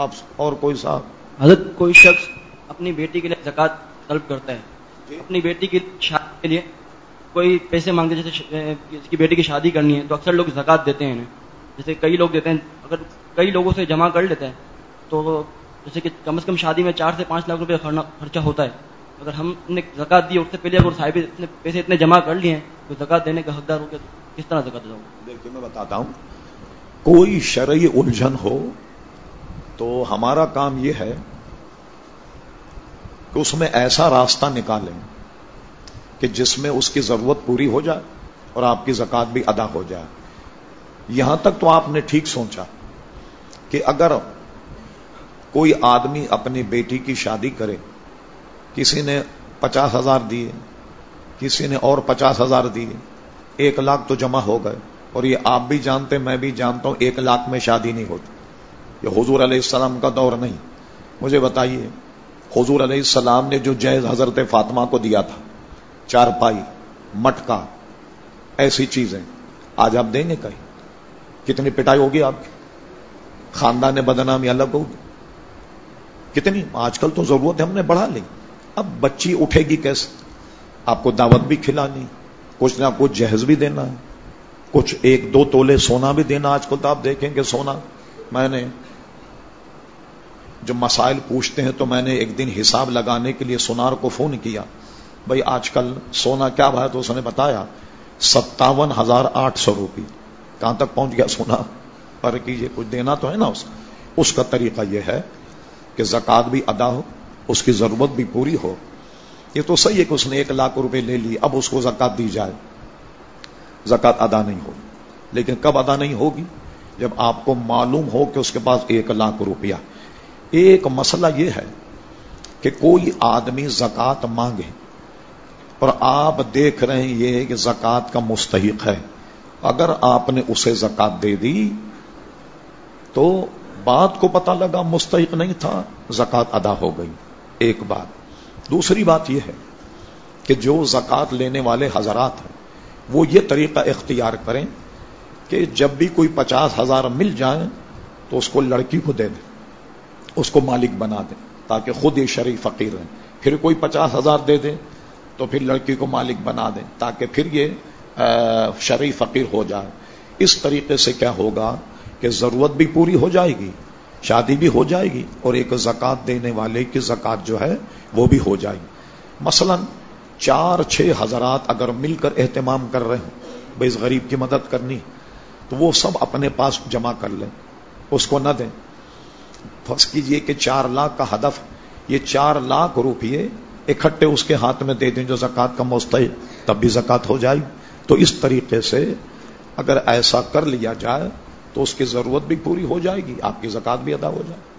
آپ اور کوئی صاحب؟ حضرت کوئی شخص اپنی بیٹی کے لیے زکوٰۃ طلب کرتا ہے؟ جی۔ اپنی بیٹی کی شادی کے لیے کوئی پیسے مانگتے جیسے اس کی بیٹی کی شادی کرنی ہے تو اکثر لوگ زکوٰۃ دیتے ہیں انہیں۔ جیسے کئی لوگ دیتے ہیں اگر کئی لوگوں سے جمع کر لیتے ہیں تو جیسے کہ کم از کم شادی میں چار سے پانچ لاکھ روپے خرچہ ہوتا ہے۔ اگر ہم نے زکوٰۃ دی اس سے پہلے اگر صاحب اتنے پیسے اتنے جمع کر لیے ہیں تو زکوٰۃ دینے کا حقدار ہو تو کس طرح زکوٰۃ دوں دیکھیے میں بتاتا ہوں۔ کوئی شرعی الجھن ہو تو ہمارا کام یہ ہے کہ اس میں ایسا راستہ نکالیں کہ جس میں اس کی ضرورت پوری ہو جائے اور آپ کی زکات بھی ادا ہو جائے۔ یہاں تک تو آپ نے ٹھیک سوچا کہ اگر کوئی آدمی اپنی بیٹی کی شادی کرے، کسی نے پچاس ہزار دیے، کسی نے اور پچاس ہزار دیے، ایک لاکھ تو جمع ہو گئے اور یہ آپ بھی جانتے، میں بھی جانتا ہوں، ایک لاکھ میں شادی نہیں ہوتی۔ یہ حضور علیہ السلام کا دور نہیں۔ مجھے بتائیے، حضور علیہ السلام نے جو جیز حضرت فاطمہ کو دیا تھا چار پائی مٹکا، ایسی چیزیں، آج آپ دیں گے کہیں؟ کتنی پٹائی ہوگی آپ کی؟ خاندان بدنامی الگ ہوگی۔ کتنی؟ آج کل تو ضرورت ہے ہم نے بڑھا لی۔ اب بچی اٹھے گی کیسے؟ آپ کو دعوت بھی کھلانی، کچھ نہ کچھ جہیز بھی دینا ہے، کچھ ایک دو تولے سونا بھی دینا۔ آج کل تو آپ دیکھیں گے سونا۔ میں نے جب مسائل پوچھتے ہیں تو میں نے ایک دن حساب لگانے کے لیے سونار کو فون کیا۔ بھائی آج کل سونا کیا بھائی تو اس نے بتایا، ستاون ہزار آٹھ سو روپی کہاں تک پہنچ گیا سونا؟ پر کیجیے کچھ دینا تو ہے نا اس کا۔ اس کا طریقہ یہ ہے کہ زکات بھی ادا ہو، اس کی ضرورت بھی پوری ہو۔ یہ تو صحیح ہے کہ اس نے ایک لاکھ روپے لے لی، اب اس کو زکات دی جائے۔ زکات ادا نہیں ہوگی لیکن کب ادا نہیں ہوگی؟ جب آپ کو معلوم ہو کہ اس کے پاس ایک لاکھ روپیہ۔ ایک مسئلہ یہ ہے کہ کوئی آدمی زکات مانگے اور آپ دیکھ رہے ہیں یہ کہ زکات کا مستحق ہے۔ اگر آپ نے اسے زکات دے دی تو بات کو پتا لگا مستحق نہیں تھا زکات ادا ہو گئی۔ ایک بات۔ دوسری بات یہ ہے کہ جو زکات لینے والے حضرات ہیں، وہ یہ طریقہ اختیار کریں کہ جب بھی کوئی پچاس ہزار مل جائیں تو اس کو لڑکی کو دے دیں، اس کو مالک بنا دیں تاکہ خود یہ شریف فقیر رہیں پھر کوئی پچاس ہزار دے دیں تو پھر لڑکی کو مالک بنا دیں تاکہ پھر یہ شرعی فقیر ہو جائے۔ اس طریقے سے کیا ہوگا کہ ضرورت بھی پوری ہو جائے گی، شادی بھی ہو جائے گی اور ایک زکات دینے والے کی زکات جو ہے وہ بھی ہو جائے گی۔ مثلا چار، چھ حضرات اگر مل کر اہتمام کر رہے ہیں، بھائی اس غریب کی مدد کرنی تو وہ سب اپنے پاس جمع کر لیں۔ اس کو نہ دیں۔ فرض کیجیے کہ چار لاکھ کا ہدف، یہ چار لاکھ روپیے اکٹھے اس کے ہاتھ میں دے دیں جو زکات کا مستحق، تب بھی زکات ہو جائے۔ تو اس طریقے سے اگر ایسا کر لیا جائے تو اس کی ضرورت بھی پوری ہو جائے گی، آپ کی زکات بھی ادا ہو جائے۔